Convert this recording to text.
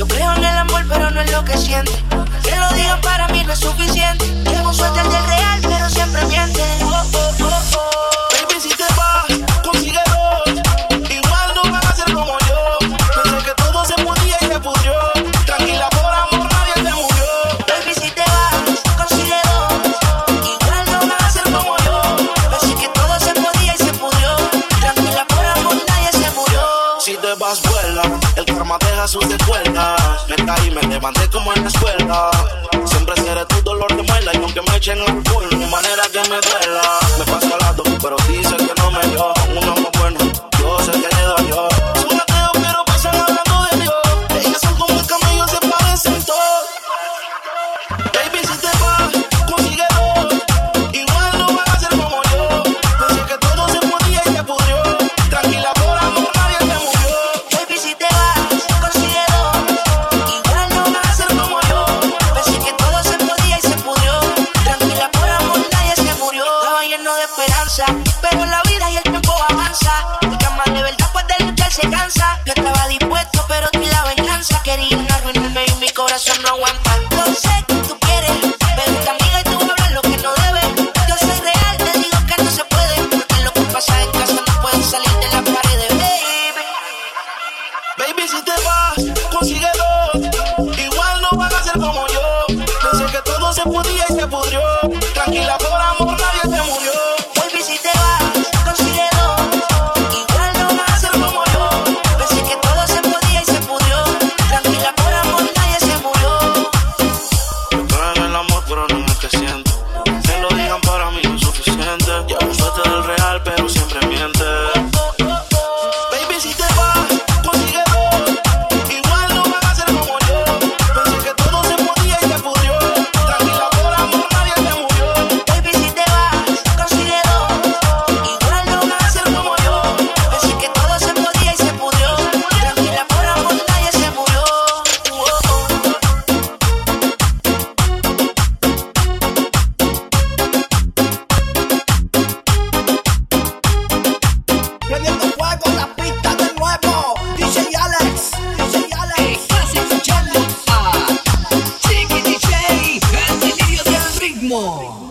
Yo creo en el amor, pero no es lo que siente. Que lo digan para mí no es suficiente. Llevo suerte el del real, El karma deja sus secuelas. Me caí, me levanté como en la escuela. Siempre seré tu dolor de muela. Y aunque me echen no hay manera que me duela. Me paso pero la vida y el tiempo avanza. El que más de verdad pues de luchar se cansa. Yo estaba dispuesto, pero tú la venganza. Querían arruinarme y mi corazón no aguanta. Yo sé que tú quieres, pero esta amiga y tú hablas lo que no debes. Yo soy real, te digo que no se puede. Porque lo que pasa en casa no puede salir de la pared, baby. Baby, si te vas, consigue dos. Igual no van a ser como yo. Pensé que todo se podía y se pudrió. Tranquila, more.